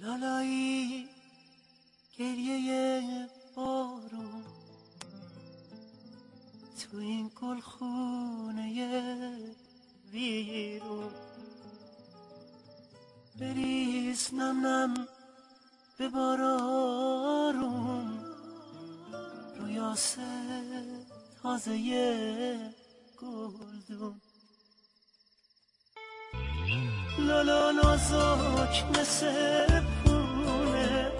لالایی گریه بارون تو این گلخونه ویرون. بریز نم نم به بارارون رویاسه تازه گلدون. لالا نازک مثل پونه.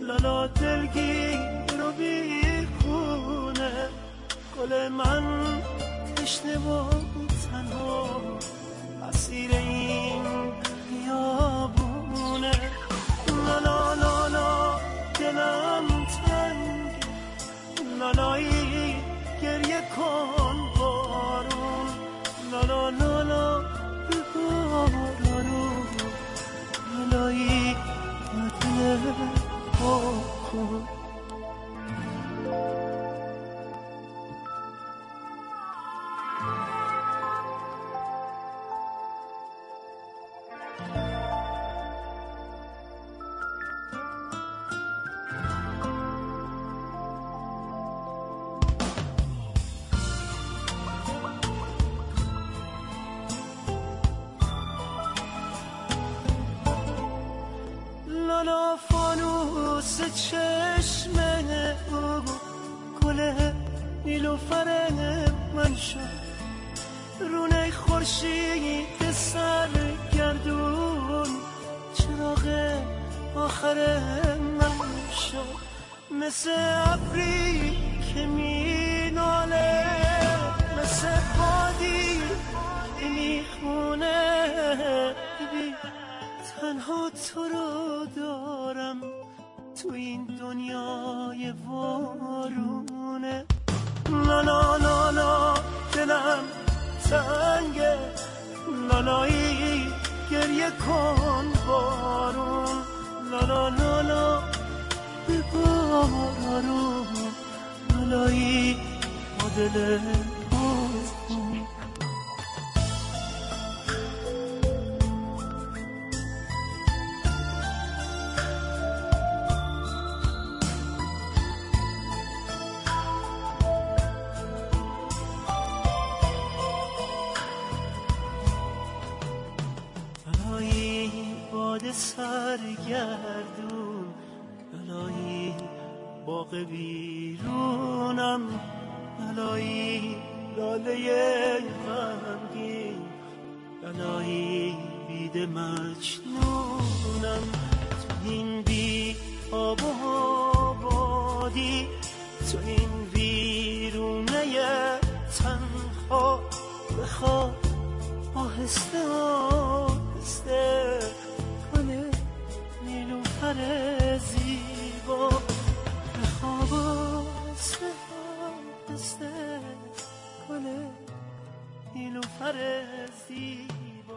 لالا دلگیر و بیخونه. گل من تشنه و تنها لالا فانوس چشم او گل نیلوفر من شد. رونه خورشید سر گردون چراغ آخر من شد. مثل ابری که میناله مثل بادی که می‌خونه. تنها تو رو تو این دنیای وارونه. لالا لالا دلم تنگه لالایی گریه کن بارون. لالا لالا به بارون. لالایی با باد سرگردون. لالایی باغ بیرونم. لالایی لاله غمگین. لالایی بید مجنونم. تو این بی آب و آبادی تو این ویرونه تنها بخواد آهسته آهسته. نیلوفر زیبا بخواب آهسته آهسته کنه نیلوفر زیبا.